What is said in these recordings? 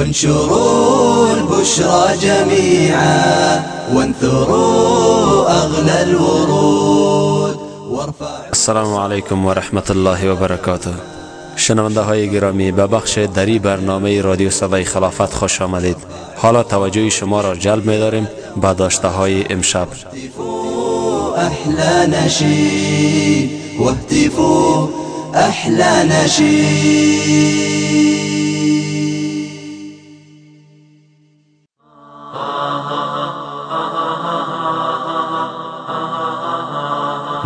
انشروا البشرى جميعا وانثروا أغلى الورود. السلام علیکم و رحمت الله و برکاته شنونده های گرامی به بخش دری برنامه رادیو صدای خلافت خوش آمدید. حالا توجه شما را جلب می داریم به داشته های امشب احلى نشيد. واهتفوا احلى نشيد.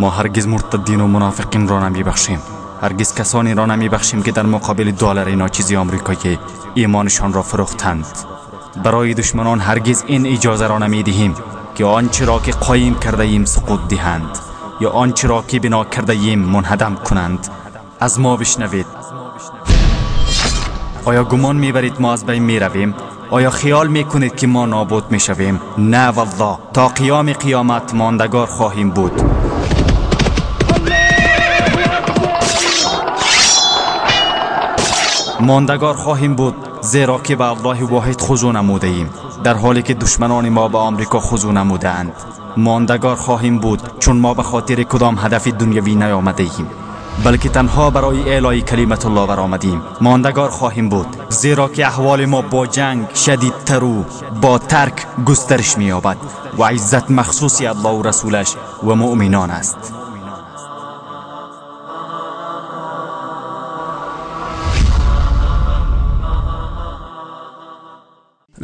ما هرگز مرتدین و منافقین را نمی بخشیم هرگز کسانی را نمی بخشیم که در مقابل دلار ناچیزی آمریکایی ایمانشان را فروختند. برای دشمنان هرگز این اجازه را نمی دهیم که آنچه را که قایم کرده ایم سقوط دهند یا آنچه را که بنا کرده ایم منهدم کنند. از ما بشنوید. آیا گمان می‌برید ما از بین می رویم؟ آیا خیال می کنید که ما نابود می شویم؟ نه والله. تا قیام قیامت ماندگار خواهیم بود. ماندگار خواهیم بود زیرا که به الله واحد خضوع نموده ایم در حالی که دشمنان ما به آمریکا خضوع نموده اند ماندگار خواهیم بود چون ما به خاطر کدام هدف دنیوی نیامده ایم بلکه تنها برای اعلای کلمت الله برآمدیم. ماندگار خواهیم بود زیرا که احوال ما با جنگ شدیدتر و با ترک گسترش مییابد و عزت مخصوصی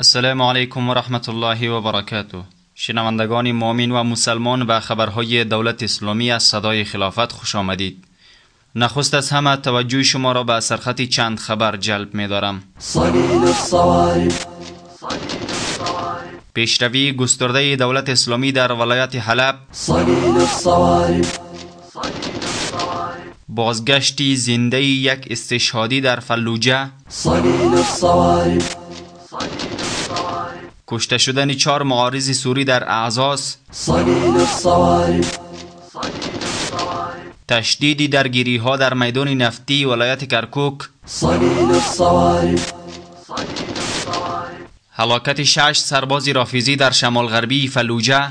السلام علیکم و رحمت الله و برکاته شنوندگان مؤمن و مسلمان به خبرهای دولت اسلامی از صدای خلافت خوش آمدید. نخست از همه توجه شما را به سرخط چند خبر جلب می دارم. پیشروی گسترده دولت اسلامی در ولایت حلب. بازگشتی زنده یک استشهادی در فلوجه. کشته شدن چهار معارض سوری در اعزاز تشدیدی درگیری ها در میدان نفتی ولایت کرکوک. هلاکت شش سرباز رافیزی در شمال غربی فلوجه.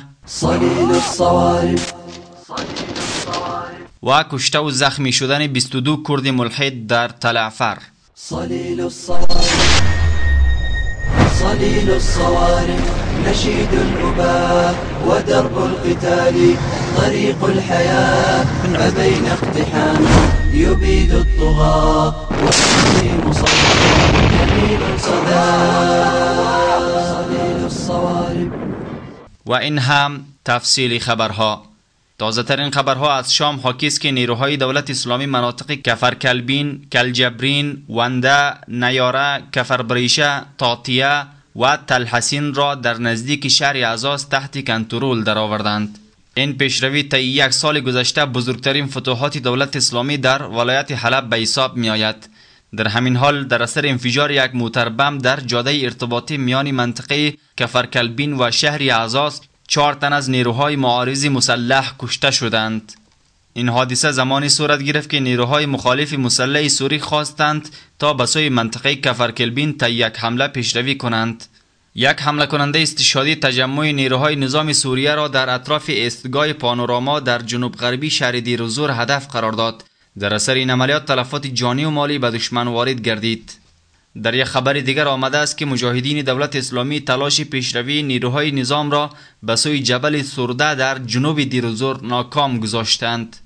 و کشته و زخمی شدن 22 کرد ملحد در تلعفر. صليل الصوارم نشيد الأباء ودرب القتال طريق الحياة فبين اقتحام يبيد الطغاة وفيه مصدر جميل صدى صليل الصوارم و این هم تفصیل خبرها. تازه ترین خبرها از شام حاکی است که نیروهای دولت اسلامی مناطق کفرکلبین، کلجبرین، ونده، نیاره، کفربریشه، تاطیه و تلحسین را در نزدیک شهر اعزاز تحت کنترل درآوردند. این پیشروی طی یک سال گذشته بزرگترین فتوحات دولت اسلامی در ولایت حلب به حساب می آید. در همین حال در اثر انفجار یک موتر بم در جاده ارتباطی میان منطقه کفرکلبین و شهر اعزاز چهار تن از نیروهای معارضی مسلح کشته شدند این حادثه زمانی صورت گرفت که نیروهای مخالف مسلح سوری خواستند تا به سوی منطقه کفرکلبین تا یک حمله پیشروی کنند. یک حمله کننده استشهادی تجمع نیروهای نظام سوریه را در اطراف استگاه پانوراما در جنوب غربی شهر دیروزور هدف قرار داد. در اثر این عملیات تلفات جانی و مالی به دشمن وارد گردید. در یک خبر دیگر آمده است که مجاهدین دولت اسلامی تلاش پیشروی نیروهای نظام را به سوی جبل سرده در جنوب دیروزور ناکام گذاشتند.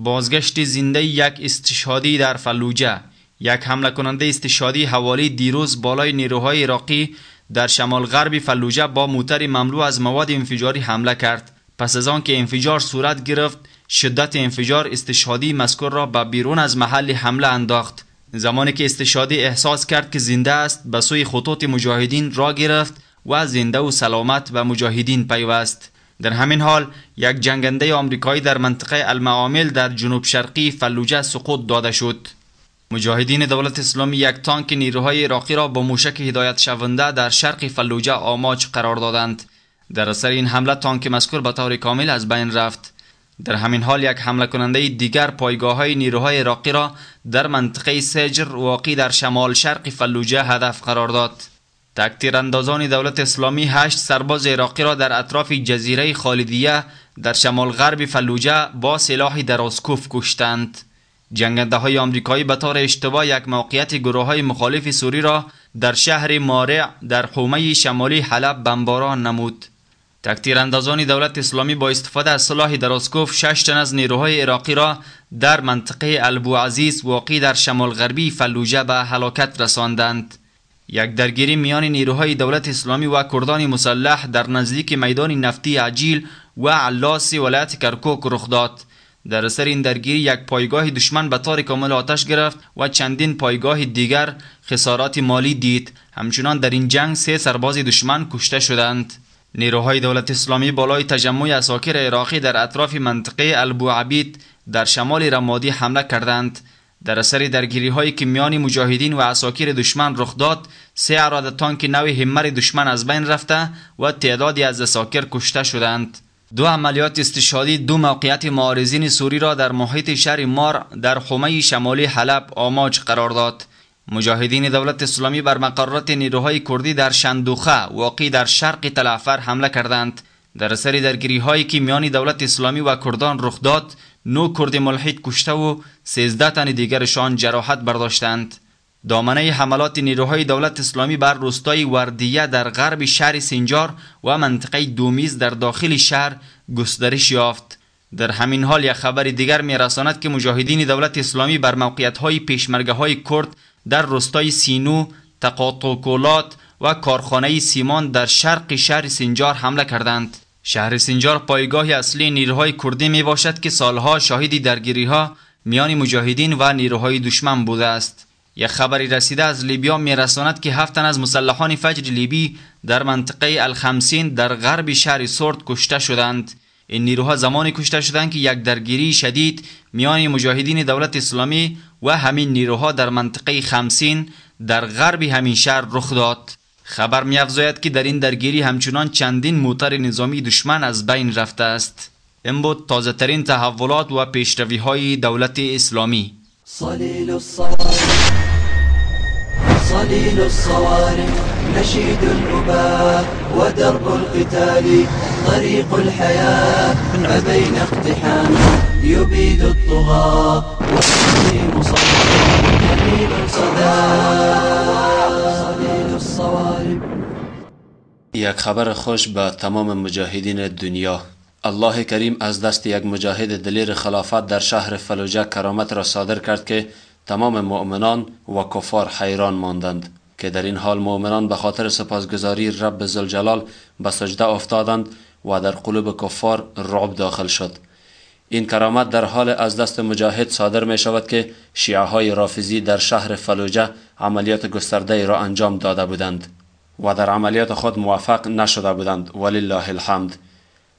بازگشت زنده یک استشهادی در فلوجه. یک حمله کننده استشهادی حوالی دیروز بالای نیروهای عراقی در شمال غرب فلوجه با موتر مملو از مواد انفجاری حمله کرد. پس از آن که انفجار صورت گرفت شدت انفجار استشهادی مذکور را به بیرون از محل حمله انداخت. زمانی که استشهادی احساس کرد که زنده است به سوی خطوط مجاهدین را گرفت و زنده و سلامت به مجاهدین پیوست. در همین حال یک جنگنده آمریکایی در منطقه المعامل در جنوب شرقی فلوجه سقوط داده شد. مجاهدین دولت اسلامی یک تانک نیروهای عراقی را با موشک هدایت شونده در شرق فلوجه آماج قرار دادند. در اثر این حمله تانک مذکور به طور کامل از بین رفت. در همین حال یک حمله کننده دیگر پایگاه های نیروهای عراقی را در منطقه سجر واقع در شمال شرق فلوجه هدف قرار داد. تکتیر اندازان دولت اسلامی هشت سرباز عراقی را در اطراف جزیره خالدیه در شمال غرب فلوجه با سلاح درازکوف کشتند. جنگنده های آمریکایی به طور اشتباه یک موقعیت گروه های مخالف سوری را در شهر مارع در حومه شمالی حلب بمباران نمود. تکتیر اندازان دولت اسلامی با استفاده از سلاح دراسکوف شش تن از نیروهای عراقی را در منطقه البو عزیز واقع در شمال غربی فلوجه به هلاکت رساندند. یک درگیری میان نیروهای دولت اسلامی و کردان مسلح در نزدیک میدان نفتی عجیل و علاس ولایت کرکوک رخ داد. در اثر این درگیری یک پایگاه دشمن به طور کامل آتش گرفت و چندین پایگاه دیگر خسارات مالی دید. همچنان در این جنگ سه سرباز دشمن کشته شدند. نیروهای دولت اسلامی بالای تجمع اساکر عراقی در اطراف منطقه البوعبید در شمال رمادی حمله کردند. در اثر درگیری هایی که میان مجاهدین و اساکر دشمن رخ داد سه اراده تانک نو همر دشمن از بین رفته و تعدادی از اساکر کشته شدند. دو عملیات استشهادی دو موقعیت معارضین سوری را در محیط شهر مار در حومه شمالی حلب آماج قرار داد. مجاهدین دولت اسلامی بر مقرات نیروهای کردی در شندوخه واقع در شرق تلعفر حمله کردند. در اثر درگیری هایی که میان دولت اسلامی و کردان رخ داد نو کرد ملحد کشته و سیزده تن دیگرشان جراحت برداشتند دامنه حملات نیروهای دولت اسلامی بر روستای وردیه در غرب شهر سنجار و منطقه دومیز در داخل شهر گسترش یافت در همین حال یک خبر دیگر می رساند که مجاهدین دولت اسلامی بر موقعیت های پیشمرگه های کرد در روستای سینو، تقاطوکولات و کارخانه سیمان در شرق شهر سنجار حمله کردند. شهر سنجار پایگاه اصلی نیروهای کردی می باشد که سالها شاهدی درگیری ها میان مجاهدین و نیروهای دشمن بوده است. یک خبری رسیده از لیبیا می رساند که هفتن از مسلحان فجر لیبی در منطقه الخمسین در غرب شهر سورد کشته شدند. این نیروها زمانی کشته شدند که یک درگیری شدید میان مجاهدین دولت اسلامی و همین نیروها در منطقه خمسین در غرب همین شهر رخ داد خبر میافزاید که در این درگیری همچنان چندین موتر نظامی دشمن از بین رفته است. این بود تازه ترین تحولات و پیشروی های دولت اسلامی. صلیل الصوارم نشيد الأباء ودرب القتال طريق الحياة ما بين اقتحام يبيد الطغاة والتسليم جميل صدى صليل یک خبر خوش به تمام مجاهدین دنیا. الله کریم از دست یک مجاهد دلیر خلافت در شهر فلوجه کرامت را صادر کرد که تمام مؤمنان و کفار حیران ماندند که در این حال مؤمنان به خاطر سپاسگزاری رب زلجلال به سجده افتادند و در قلوب کفار رعب داخل شد. این کرامت در حال از دست مجاهد صادر می شود که شیعه های رافزی در شهر فلوجه عملیات گسترده را انجام داده بودند و در عملیات خود موفق نشده بودند. ولله الحمد.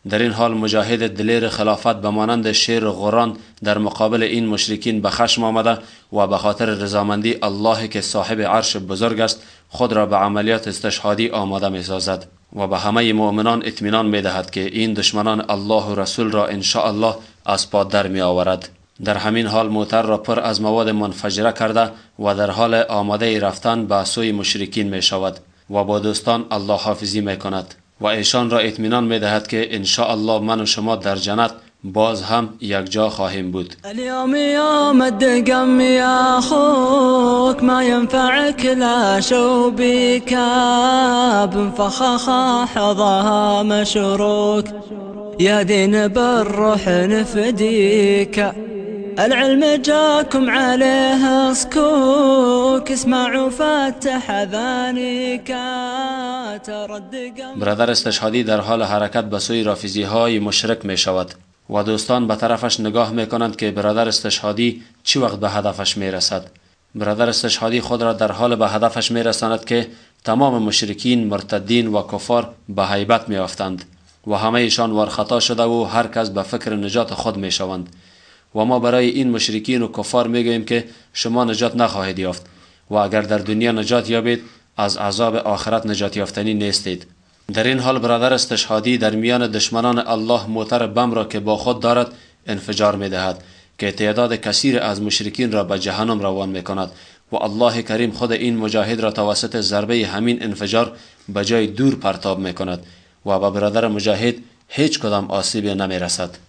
در این حال مجاهد دلیر خلافت به مانند شیر غران در مقابل این مشرکین به خشم آمده و به خاطر رضامندی الله که صاحب عرش بزرگ است خود را به عملیات استشهادی آماده می سازد و به همه مؤمنان اطمینان می دهد که این دشمنان الله و رسول را ان الله از پا در می آورد در همین حال موتر را پر از مواد منفجره کرده و در حال آماده رفتن به سوی مشرکین می شود و با دوستان الله حافظی می کند و ایشان را اطمینان می دهد که ان الله من و شما در جنت باز هم یک جا خواهیم بود. يا دين بالروح نفديك العلم جاكم عليه سكوك ابوك اسمع وفتح اذانك برادر استشهادی در حال حرکت به سوی رافیزی های مشرک می شود و دوستان به طرفش نگاه می کنند که برادر استشهادی چی وقت به هدفش می رسد برادر استشهادی خود را در حال به هدفش می رساند که تمام مشرکین مرتدین و کفار به حیبت می افتند و همه ایشان ورخطا شده و هر کس به فکر نجات خود می شوند و ما برای این مشرکین و کفار می گوییم که شما نجات نخواهید یافت و اگر در دنیا نجات یابید از عذاب آخرت نجات یافتنی نیستید. در این حال برادر استشهادی در میان دشمنان الله موتر بم را که با خود دارد انفجار می دهد که تعداد کثیر از مشرکین را به جهنم روان می کند و الله کریم خود این مجاهد را توسط ضربه همین انفجار به جای دور پرتاب می کند و به برادر مجاهد هیچ کدام آسیبی نمی رسد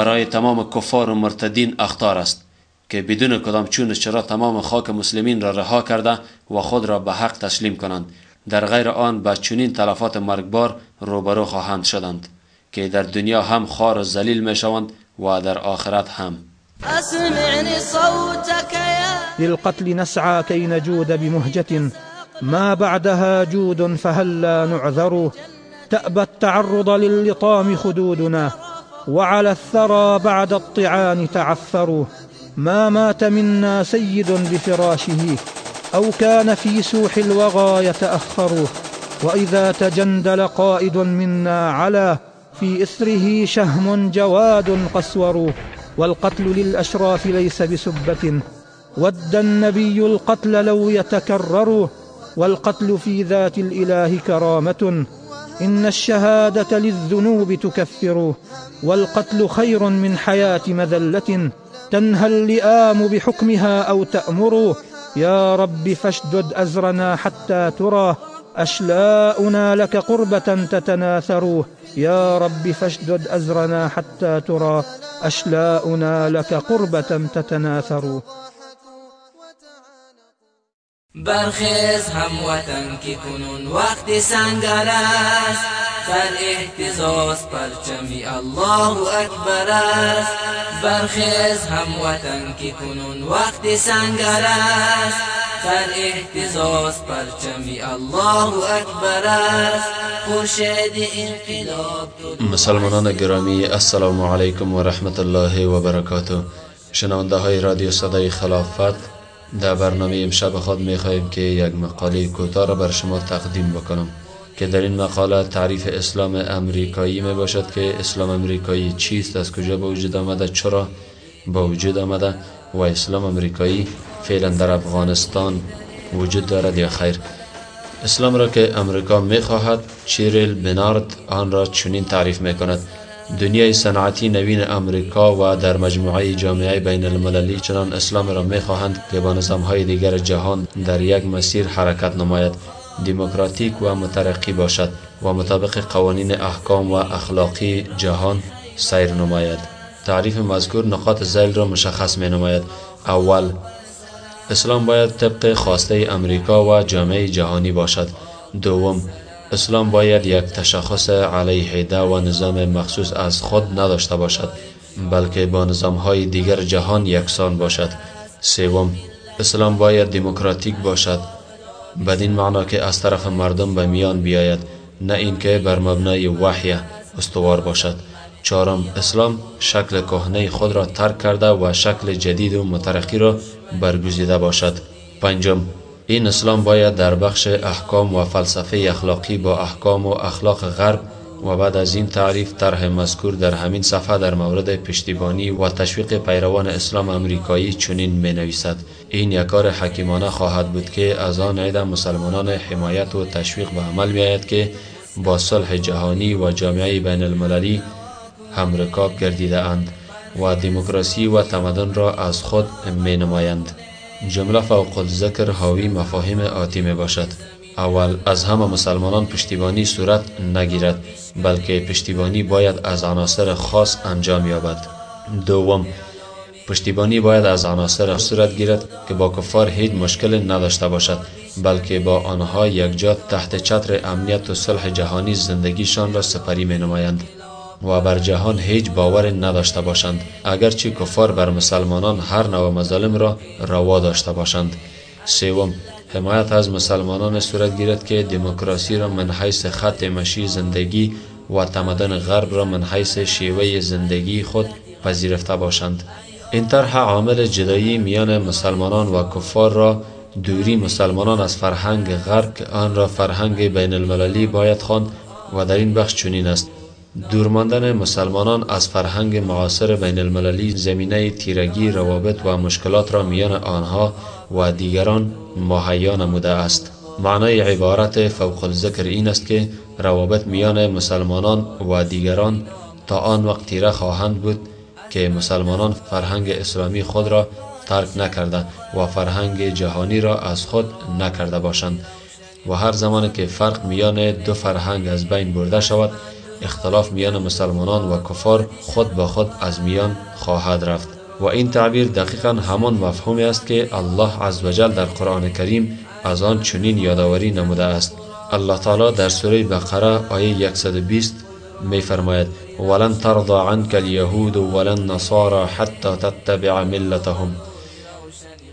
برای تمام کفار و مرتدین اختار است که بدون کدام چون چرا تمام خاک مسلمین را رها کرده و خود را به حق تسلیم کنند. در غیر آن به چنین تلفات مرگبار روبرو خواهند شدند که در دنیا هم خار و ذلیل می شوند و در آخرت هم. أسمعني صوتك يا للقتل نسعى كي نجود بمهجة. ما بعدها جود فهلا نعذر؟ تأبى التعرض للطام خدودنا. وعلى الثرى بعد الطعان تعثروا. ما مات منا سيد بفراشه أو كان في سوح الوغى يتأخر. وإذا تجندل قائد منا على في إثره شهم جواد قسور. والقتل للأشراف ليس بسبة. ود النبي القتل لو يتكرر. والقتل في ذات الإله كرامة. إن الشهادة للذنوب تكفر والقتل خير من حياة مذلة تنهى اللئام بحكمها أو تأمر يا رب فاشدد أزرنا حتى ترى أشلاؤنا لك قربة تتناثر يا رب فاشدد أزرنا حتى ترى أشلاؤنا لك قربة تتناثر برخیز هموطن که کنون وقت سنگر است در احتزاز پرچمی الله اکبر است برخیز هموطن که کنون وقت سنگر است در احتزاز پرچمی الله اکبر است خورشید انقلاب مسلمانان گرامی السلام علیکم و رحمت الله و برکاته شنونده های رادیو صدای خلافت در برنامه امشب خود می خواهیم که یک مقاله کوتاه را بر شما تقدیم بکنم که در این مقاله تعریف اسلام امریکایی می باشد که اسلام امریکایی چیست از کجا به وجود آمده چرا با وجود آمده و اسلام امریکایی فعلا در افغانستان وجود دارد یا خیر. اسلام را که امریکا می خواهد چیرل بنارد آن را چنین تعریف می کند دنیای صنعتی نوین امریکا و در مجموعه جامعه بین المللی چنان اسلام را می خواهند که با نظام های دیگر جهان در یک مسیر حرکت نماید. دموکراتیک و مترقی باشد و مطابق قوانین احکام و اخلاقی جهان سیر نماید. تعریف مذکور نقاط زیل را مشخص می نماید اول اسلام باید طبق خواسته امریکا و جامعه جهانی باشد. دوم اسلام باید یک تشخص علیحده و نظام مخصوص از خود نداشته باشد بلکه با نظام های دیگر جهان یکسان باشد. سوم اسلام باید دموکراتیک باشد. بدین معنا که از طرف مردم به میان بیاید نه اینکه بر مبنای وحی استوار باشد. چهارم اسلام شکل کهنه خود را ترک کرده و شکل جدید و مترقی را برگزیده باشد. پنجم این اسلام باید در بخش احکام و فلسفه اخلاقی با احکام و اخلاق غرب و بعد از این تعریف طرح مذکور در همین صفحه در مورد پشتیبانی و تشویق پیروان اسلام امریکایی چنین می نویسد این یک کار حکیمانه خواهد بود که از آن عید مسلمانان حمایت و تشویق به عمل می آید که با صلح جهانی و جامعه بین المللی همرکاب گردیده اند و دموکراسی و تمدن را از خود می نمایند جمله فوق الذکر حاوی مفاهیم آتی می باشد. اول از همه مسلمانان پشتیبانی صورت نگیرد بلکه پشتیبانی باید از عناصر خاص انجام یابد. دوم پشتیبانی باید از عناصر صورت گیرد که با کفار هیچ مشکل نداشته باشد بلکه با آنها یکجا تحت چتر امنیت و صلح جهانی زندگیشان را سپری می نمایند و بر جهان هیچ باور نداشته باشند اگرچه کفار بر مسلمانان هر نوع مظالم را روا داشته باشند. سوم حمایت از مسلمانان صورت گیرد که دموکراسی را من حیث خط مشی زندگی و تمدن غرب را من حیث شیوه زندگی خود پذیرفته باشند. این طرح عامل جدایی میان مسلمانان و کفار را دوری مسلمانان از فرهنگ غرب آن را فرهنگ بین المللی باید خواند و در این بخش چنین است. دورماندن مسلمانان از فرهنگ معاصر بین المللی زمینه تیرگی روابط و مشکلات را میان آنها و دیگران مهیا نموده است. معنای عبارت فوق الذکر این است که روابط میان مسلمانان و دیگران تا آن وقت تیره خواهند بود که مسلمانان فرهنگ اسلامی خود را ترک نکرده و فرهنگ جهانی را از خود نکرده باشند و هر زمان که فرق میان دو فرهنگ از بین برده شود اختلاف میان مسلمانان و کفار خود با خود از میان خواهد رفت. و این تعبیر دقیقا همان مفهومی است که الله عزوجل در قرآن کریم از آن چنین یادآوری نموده است. الله تعالی در سوره بقره آیه 120 می فرماید ولن ترضى عنك اليهود ولن نصارى حتى تتبع ملتهم.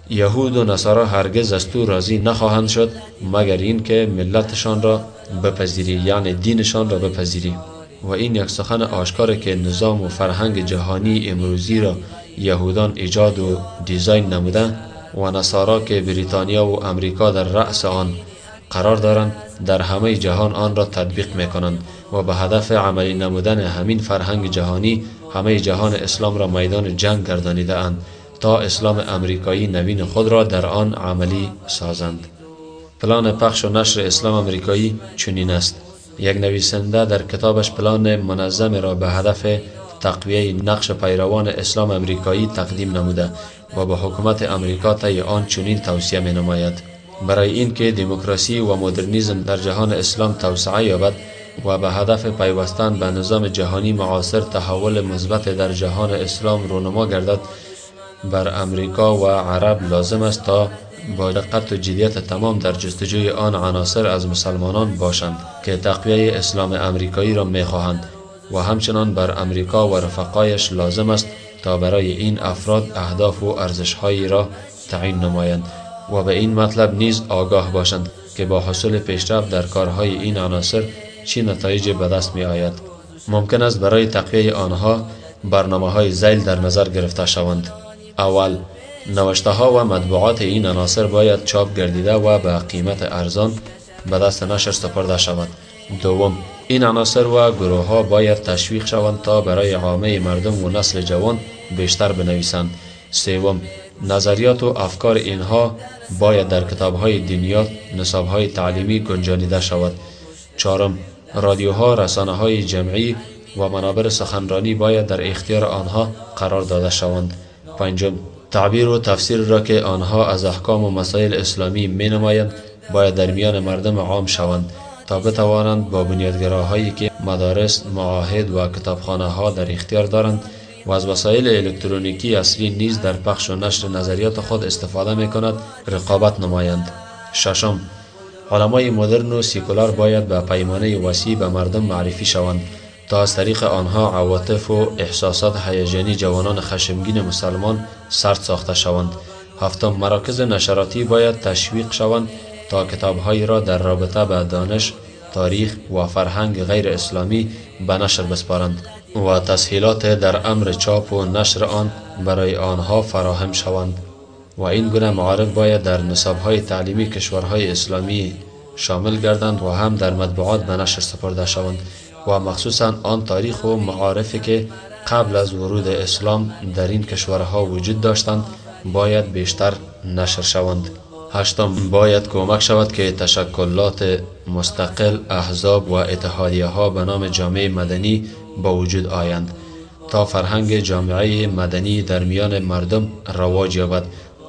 یهود و نصارا هرگز از تو راضی نخواهند شد مگر اینکه ملتشان را بپذیری یعنی دینشان را بپذیری. و این یک سخن آشکار که نظام و فرهنگ جهانی امروزی را یهودان ایجاد و دیزاین نموده و نصارا که بریتانیا و امریکا در رأس آن قرار دارند در همه جهان آن را تطبیق می کنند و به هدف عملی نمودن همین فرهنگ جهانی همه جهان اسلام را میدان جنگ گردانیده اند تا اسلام امریکایی نوین خود را در آن عملی سازند. پلان پخش و نشر اسلام امریکایی چنین است. یک نویسنده در کتابش پلان منظم را به هدف تقویه نقش پیروان اسلام امریکایی تقدیم نموده و به حکومت امریکا طی آن چنین توصیه می نماید برای اینکه دموکراسی و مدرنیزم در جهان اسلام توسعه یابد و به هدف پیوستن به نظام جهانی معاصر تحول مثبت در جهان اسلام رونما گردد بر امریکا و عرب لازم است تا با دقت و جدیت تمام در جستجوی آن عناصر از مسلمانان باشند که تقویه اسلام امریکایی را می‌خواهند و همچنان بر امریکا و رفقایش لازم است تا برای این افراد اهداف و ارزشهایی را تعیین نمایند و به این مطلب نیز آگاه باشند که با حصول پیشرفت در کارهای این عناصر چی نتایج به دست می آید ممکن است برای تقویه آنها برنامه های زیل در نظر گرفته شوند. اول نوشته ها و مطبوعات این عناصر باید چاپ گردیده و به قیمت ارزان به دست نشر سپرده شود. دوم این عناصر و گروه ها باید تشویق شوند تا برای عامه مردم و نسل جوان بیشتر بنویسند. سوم نظریات و افکار اینها باید در کتاب های دینیات نصاب های تعلیمی گنجانیده شود. چهارم رادیوها رسانه های جمعی و منابر سخنرانی باید در اختیار آنها قرار داده شوند. پنجم تعبیر و تفسیر را که آنها از احکام و مسائل اسلامی می نمایند باید در میان مردم عام شوند تا بتوانند با بنیادگراهایی که مدارس، معاهد و کتابخانه ها در اختیار دارند و از وسایل الکترونیکی اصلی نیز در پخش و نشر نظریات خود استفاده می کند رقابت نمایند. ششم علمای مدرن و سیکولار باید به پیمانه وسیع به مردم معرفی شوند تا از طریق آنها عواطف و احساسات هیجانی جوانان خشمگین مسلمان سرد ساخته شوند. هفتم مراکز نشراتی باید تشویق شوند تا کتابهایی را در رابطه به دانش تاریخ و فرهنگ غیر اسلامی به نشر بسپارند و تسهیلات در امر چاپ و نشر آن برای آنها فراهم شوند. و این گونه معارف باید در نصابهای تعلیمی کشورهای اسلامی شامل گردند و هم در مطبوعات به نشر سپرده شوند. و مخصوصا آن تاریخ و معارفی که قبل از ورود اسلام در این کشورها وجود داشتند باید بیشتر نشر شوند. هشتم باید کمک شود که تشکلات مستقل احزاب و اتحادیه ها به نام جامعه مدنی با وجود آیند. تا فرهنگ جامعه مدنی در میان مردم رواج یابد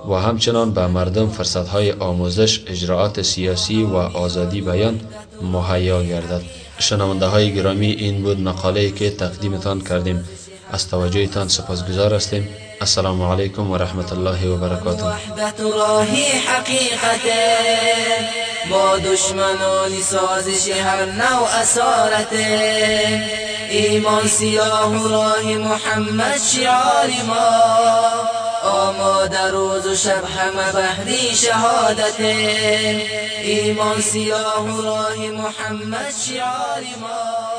و همچنان به مردم فرصتهای آموزش اجراعات سیاسی و آزادی بیان مهیا گردد. شنونده های گرامی این بود مقاله که تقدیمتان کردیم. از توجهتان سپاسگزار هستیم. السلام علیکم و رحمت الله و برکاته. وحدت راهی حقیقته با دشمنانی سازش هر نوع اسارته ایمان سیاه راه محمد شعار ما. روز و شب همه بهری شهادت. ایمان سیاه و راه محمد شعار ما.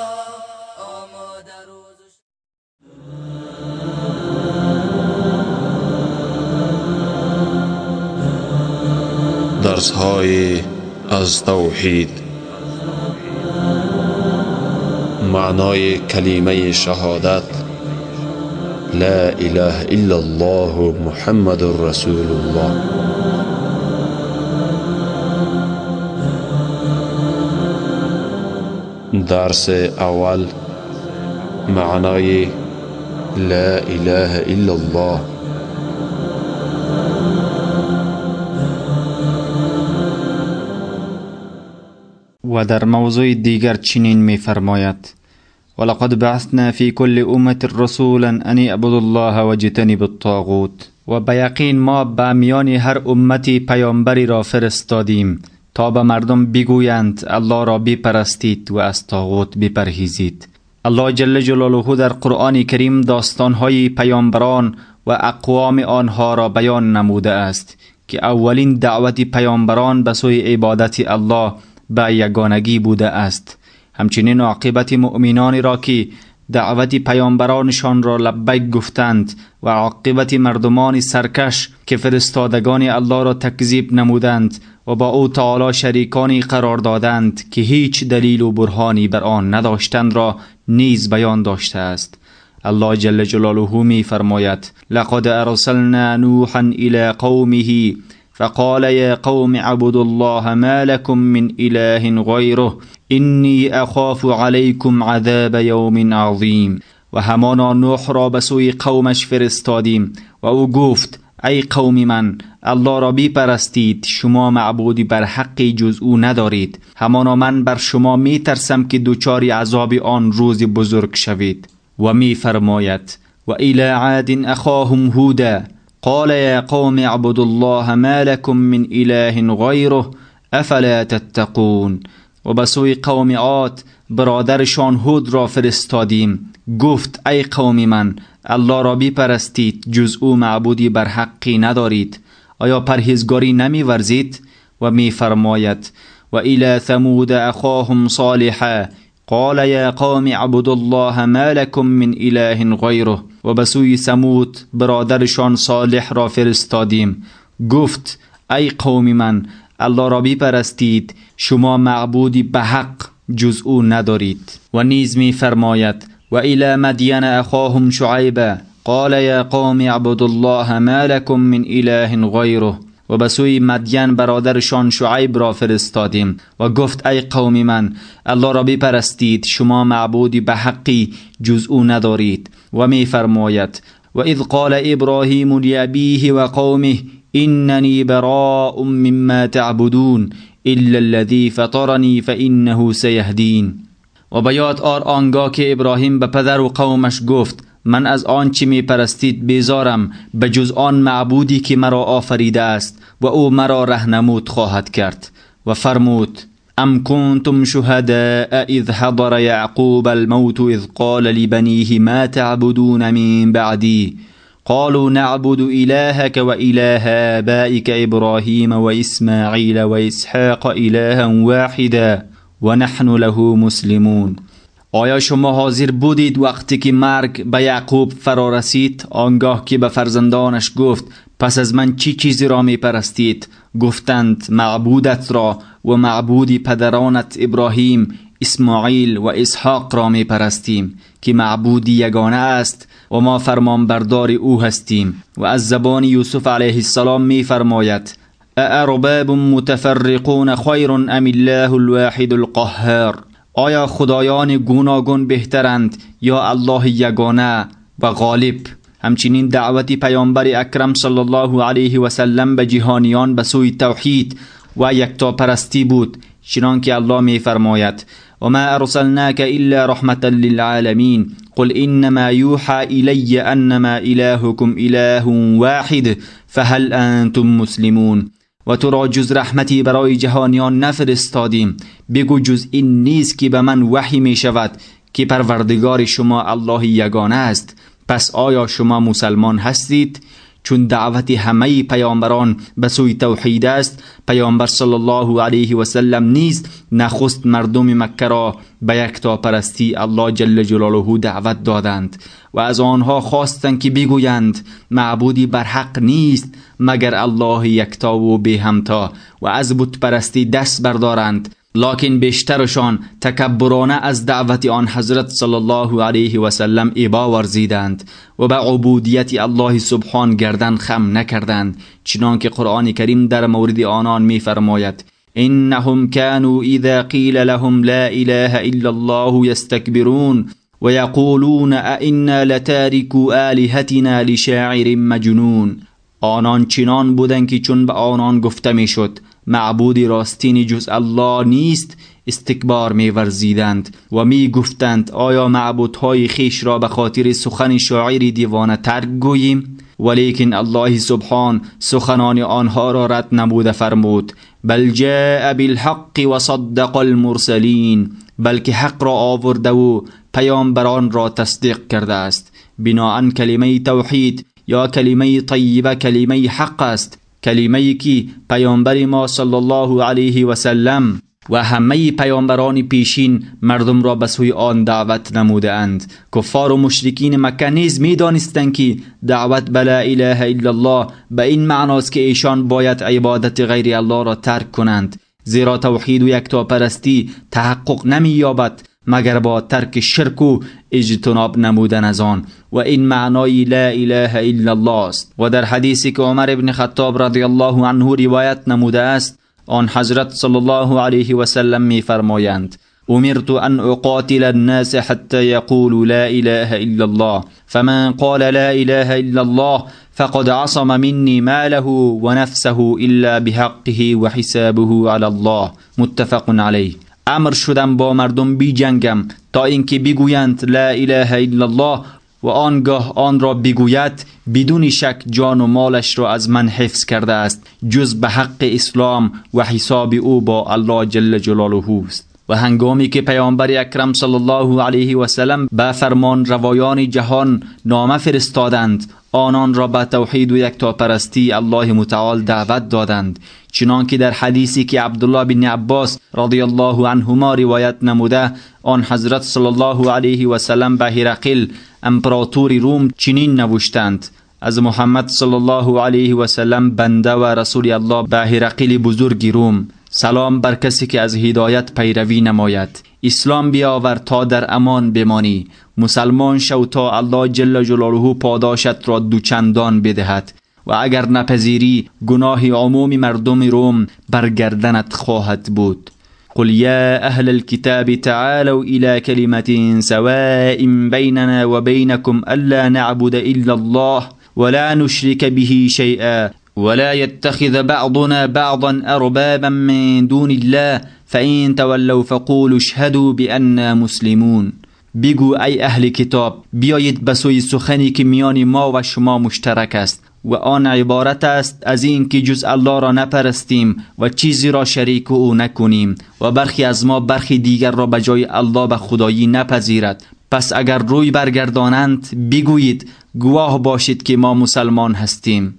درس های از توحید. معنای کلمه شهادت لا إله إلا الله محمد رسول الله درس أول معنای لا إله إلا الله. و در موضوع دیگر چنین می فرماید ولقد بعثنا في كل امت رسولا ان اعبدوا الله واجتنبوا الطاغوت. و به یقین ما به میان هر امتی پیامبری را فرستادیم تا به مردم بگویند الله را بپرستید و از طاغوت بپرهیزید الله جل جلاله در قرآن کریم داستانهای پیامبران و اقوام آنها را بیان نموده است که اولین دعوت پیامبران به سوی عبادت الله به یگانگی بوده است. همچنین عاقبت مؤمنانی را که دعوت پیامبرانشان را لبیک گفتند و عاقبت مردمان سرکش که فرستادگان الله را تکذیب نمودند و با او تعالی شریکانی قرار دادند که هیچ دلیل و برهانی بر آن نداشتند را نیز بیان داشته است. الله جل جلاله می فرماید لقد ارسلنا نوحا الى قومه فقال يا قوم اعبدوا الله ما لكم من إله غيره اینی أخاف علیکم عذاب یوم عظیم و همانا نوح را به سوی قومش فرستادیم و أو گفت ای قوم من الله را بی پرستید شما معبودی بر حقی جز أو ندارید. همانا من بر شما می ترسم که دوچاری عذاب آن روز بزرگ شوید. و می فرماید و إلى عاد اخاهم هودا. قال یا قوم اعبدوا الله ما لكم من إله غیره أفلا تتقون؟ و به سوی قوم عاد برادرشان هود را فرستادیم. گفت ای قوم من الله را پرستید جز أو معبودی بر حقی ندارید. آیا پرهیزگاری نمی ورزید و می فرماید و إلى ثمود اخاهم صالحا. قال یا قوم اعبدوا الله ما لكم من إله غیره و به سوی برادرشان صالح را فرستادیم. گفت ای قوم من الله را پرستید شما معبودی به حق جز أو ندارید. و نیز می فرماید و إلى مدین اخاهم شعیبا قال یا قوم اعبدوا الله ما لكم من إله غیره. و به سوی مدین برادرشان شعیب را فرستادیم و گفت ای قوم من الله را بپرستید شما معبودی به حقی جز او ندارید. و می فرماید و اذ قال ابراهیم لابیه و قومه اننی براء مما تعبدون الا الذي فطرني فانه سيهدين و بیاد آر آنگاه که ابراهیم به پدر و قومش گفت من از آنچه می پرستید بیزارم به جز آن معبودی که مرا آفریده است و او مرا رهنمود خواهد کرد و فرمود ام کنتم شهداء اذ حضر یعقوب الموت اذ قال لبنيه ما تعبدون من بعدی؟ قالوا نعبد إلهك وإله آبائك إبراهيم وإسماعيل وإسحاق إلها واحدا ونحن له مسلمون. آیا شما حاضر بودید وقتی که مرگ به یعقوب فرا رسید؟ آنگاه که به فرزندانش گفت پس از من چی چیزی را می پرستید گفتند معبودت را و معبودی پدرانت ابراهیم اسماعیل و اسحاق را می پرستیم که معبودی یگانه است و ما فرمان بردار او هستیم. و از زبان یوسف علیه السلام می فرماید ارباب متفرقون خیر ام الله الواحد القهار؟ آیا خدایان گوناگون بهترند یا الله یگانه و غالب؟ همچنین دعوت پیامبر اکرم صلی الله علیه و سلم به جهانیان به سوی توحید و یکتا پرستی بود چنانکه الله می فرماید و ما ارسلناك الا رحمتا للعالمین قل انما یوحى الی انما الهكم اله واحد فهل انتم مسلمون؟ و تو را جز رحمتی برای جهانیان نفرستادیم بگو جز این نیست که به من وحی می شود که پروردگار شما الله یگانه است پس آیا شما مسلمان هستید؟ چون دعوت همه پیامبران به سوی توحید است پیامبر صلی الله علیه و سلم نیز نخست مردم مکه را به یکتا پرستی الله جل جلاله دعوت دادند و از آنها خواستند که بگویند معبودی بر حق نیست مگر الله یکتا و به همتا و از بت پرستی دست بردارند. لکن بیشترشان تکبرانه از دعوت آن حضرت صلی الله علیه و سلم ابا ورزیدند و به عبودیت الله سبحان گردن خم نکردند چنانکه قرآن کریم در مورد آنان میفرماید انهم كانوا اذا قیل لهم لا اله الا الله يستكبرون ويقولون ائنا لتاركوا الهتنا لشاعر مجنون. آنان چنان بودند که چون به آنان گفته می‌شد معبودی راستینی جز الله نیست استکبار می ورزیدند و می گفتند آیا معبودهای خیش را به خاطر سخن شاعری دیوانه ترک گوییم؟ ولیکن الله سبحان سخنان آنها را رد نموده فرمود بل جاء بالحق و صدق المرسلین بلکه حق را آورده و پیامبران را تصدیق کرده است. بناهن کلمه توحید یا کلمه طیبه کلمه حق است. کلمه که پیامبر ما صلی الله علیه و سلم و همه پیامبران پیشین مردم را به سوی آن دعوت نموده اند کفار و مشرکین مکه نیز می دانستند که دعوت به لا اله الا الله به این معناست که ایشان باید عبادت غیر الله را ترک کنند. زیرا توحید و یکتا پرستی تحقق نمی یابد مگر با ترک شرک و اجتناب نمودن از آن. و این معنای لا اله الا الله است. و در حدیثی که عمر ابن خطاب رضی الله عنه روایت نموده است آن حضرت صلی الله علیه و سلم می فرمایند امرت ان اقاتل الناس حتى يقولوا لا اله الا الله فمن قال لا اله الا الله فقد عصم مني ماله ونفسه الا بحقه وحسابه على الله. متفق عليه امر شدم با مردم بی جنگم تا اینکه بگویند لا اله الا الله و آنگاه آن را بگوید بدون شک جان و مالش را از من حفظ کرده است جز به حق اسلام و حساب او با الله جل جلاله است و هنگامی که پیامبر اکرم صلی الله علیه و سلم به فرمان روایان جهان نامه فرستادند آنان را به توحید و یکتاپرستی الله متعال دعوت دادند. چنانکه در حدیثی که عبدالله بن عباس رضی الله عنهما روایت نموده آن حضرت صلی الله علیه و سلم به هرقل امپراتور روم چنین نوشتند از محمد صلی الله علیه و سلم بنده و رسول الله به هرقل بزرگ روم سلام بر کسی که از هدایت پیروی نماید. اسلام بیاور تا در امان بمانی. مسلمان شو تا الله جل جلاله پاداشت را دوچندان بدهد. و اگر نپذیری گناه عموم مردم روم برگردنت خواهد بود. قل يا أهل الكتاب تعالوا إلى كلمة سواء بيننا وبينكم ألا نعبد إلا الله ولا نشرك به شيئا ولا يتخذ بعضنا بعضا أربابا من دون الله فإن تولوا فقولوا اشهدوا بأننا مسلمون. بگو ای أهل کتاب بیایید به سوی سخنی که میان ما و شما مشترک است و آن عبارت است از این که جز الله را نپرستیم و چیزی را شریک أو نکنیم و برخی از ما برخی دیگر را به جای الله به خدایی نپذیرد. پس اگر روی برگردانند بگویید گواه باشید که ما مسلمان هستیم.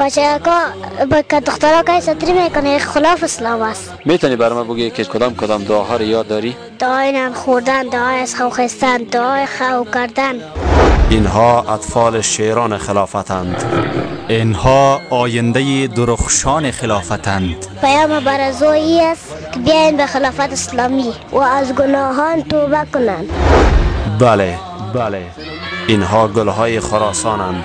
بچه با که دخترها که سطری می‌کنه خلاف اسلام است. می‌تونی بر ما بگی که کدام کدام دعاها رو یاد داری؟ دعای نان خوردن دعای از خو خستن دعای خو کردن. اینها اطفال شیران خلافتند. اینها آینده درخشان خلافتند. پیام برزویی است که بیاین به خلافت اسلامی و از گناهان توبه کنند. بله بله. اینها گلهای خراسانند.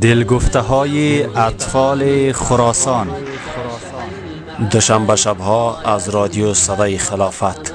دلگفته های اطفال خراسان. دوشنبه شبها از رادیو صدای خلافت.